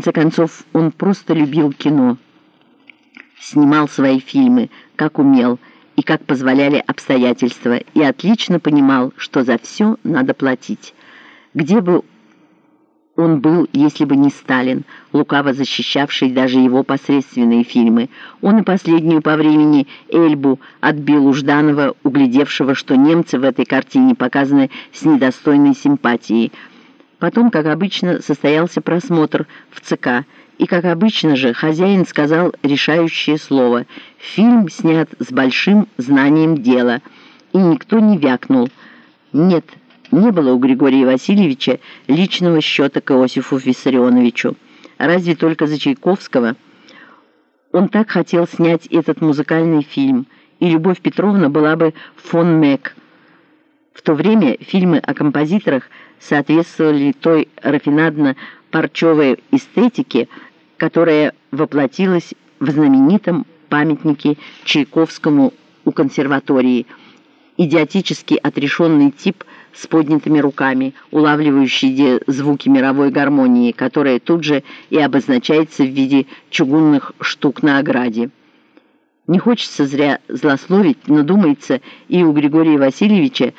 конце концов, он просто любил кино. Снимал свои фильмы, как умел, и как позволяли обстоятельства, и отлично понимал, что за все надо платить. Где бы он был, если бы не Сталин, лукаво защищавший даже его посредственные фильмы. Он и последнюю по времени Эльбу отбил у Жданова, углядевшего, что немцы в этой картине показаны с недостойной симпатией. Потом, как обычно, состоялся просмотр в ЦК, и, как обычно же, хозяин сказал решающее слово. Фильм снят с большим знанием дела, и никто не вякнул. Нет, не было у Григория Васильевича личного счета к Иосифу Виссарионовичу. Разве только за Чайковского. Он так хотел снять этот музыкальный фильм, и Любовь Петровна была бы фон Мек. В то время фильмы о композиторах соответствовали той рафинадно-парчевой эстетике, которая воплотилась в знаменитом памятнике Чайковскому у консерватории. Идиотически отрешенный тип – с поднятыми руками, улавливающие звуки мировой гармонии, которая тут же и обозначается в виде чугунных штук на ограде. Не хочется зря злословить, но, думается, и у Григория Васильевича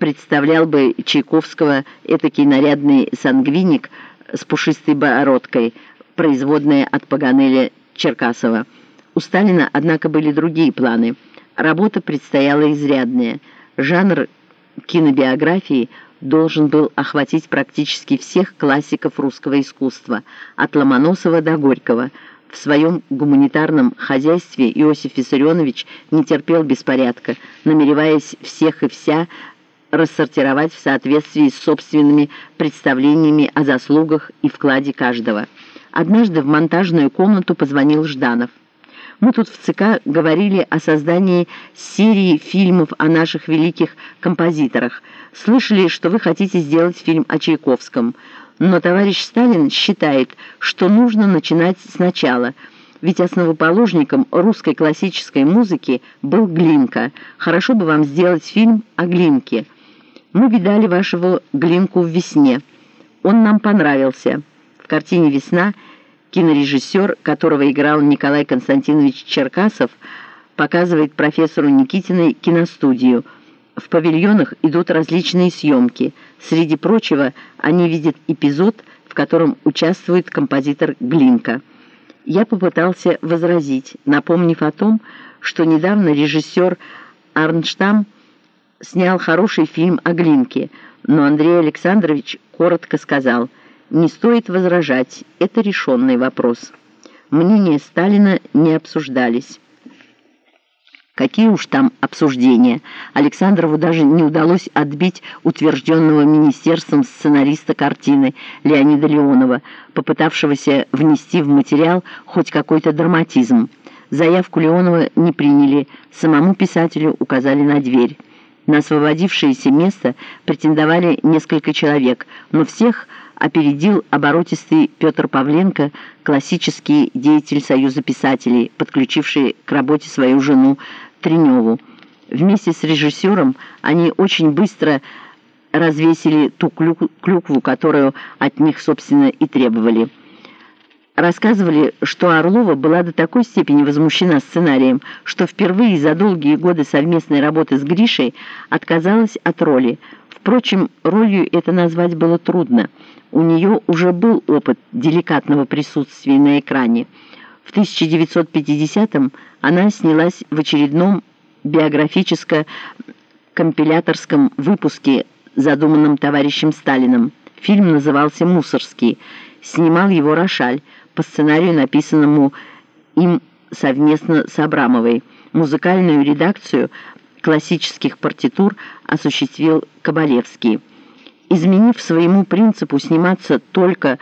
представлял бы Чайковского этакий нарядный сангвиник с пушистой бородкой, производная от Паганеля Черкасова. У Сталина, однако, были другие планы. Работа предстояла изрядная. Жанр кинобиографии должен был охватить практически всех классиков русского искусства, от Ломоносова до Горького. В своем гуманитарном хозяйстве Иосиф Виссарионович не терпел беспорядка, намереваясь всех и вся рассортировать в соответствии с собственными представлениями о заслугах и вкладе каждого. Однажды в монтажную комнату позвонил Жданов. Мы тут в ЦК говорили о создании серии фильмов о наших великих композиторах. Слышали, что вы хотите сделать фильм о Чайковском. Но товарищ Сталин считает, что нужно начинать сначала. Ведь основоположником русской классической музыки был Глинка. Хорошо бы вам сделать фильм о Глинке. Мы видали вашего Глинку в «Весне». Он нам понравился. В картине «Весна» Кинорежиссер, которого играл Николай Константинович Черкасов, показывает профессору Никитиной киностудию. В павильонах идут различные съемки. Среди прочего, они видят эпизод, в котором участвует композитор Глинка. Я попытался возразить, напомнив о том, что недавно режиссер Арнштам снял хороший фильм о Глинке, но Андрей Александрович коротко сказал – не стоит возражать, это решенный вопрос. Мнения Сталина не обсуждались. Какие уж там обсуждения. Александрову даже не удалось отбить утвержденного министерством сценариста картины Леонида Леонова, попытавшегося внести в материал хоть какой-то драматизм. Заявку Леонова не приняли, самому писателю указали на дверь. На освободившееся место претендовали несколько человек, но всех опередил оборотистый Петр Павленко, классический деятель Союза писателей, подключивший к работе свою жену Треневу. Вместе с режиссером они очень быстро развесили ту клюкву, которую от них, собственно, и требовали. Рассказывали, что Орлова была до такой степени возмущена сценарием, что впервые за долгие годы совместной работы с Гришей отказалась от роли. Впрочем, ролью это назвать было трудно. У нее уже был опыт деликатного присутствия на экране. В 1950-м она снялась в очередном биографическо-компиляторском выпуске, задуманном товарищем Сталиным. Фильм назывался «Мусорский». Снимал его Рошаль по сценарию, написанному им совместно с Абрамовой. Музыкальную редакцию классических партитур осуществил Кабалевский. Изменив своему принципу сниматься только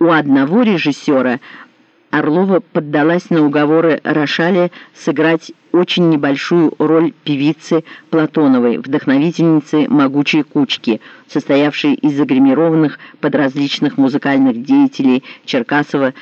у одного режиссера, Орлова поддалась на уговоры Рошаля сыграть очень небольшую роль певицы Платоновой, вдохновительницы «Могучей кучки», состоявшей из загримированных под различных музыкальных деятелей Черкасова,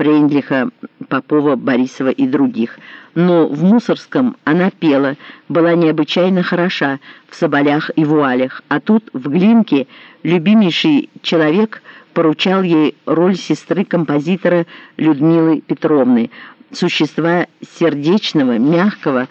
Фрейндлиха, Попова, Борисова и других. Но в Мусорском она пела, была необычайно хороша в соболях и вуалях, а тут, в Глинке, любимейший человек поручал ей роль сестры композитора Людмилы Петровны, существа сердечного, мягкого,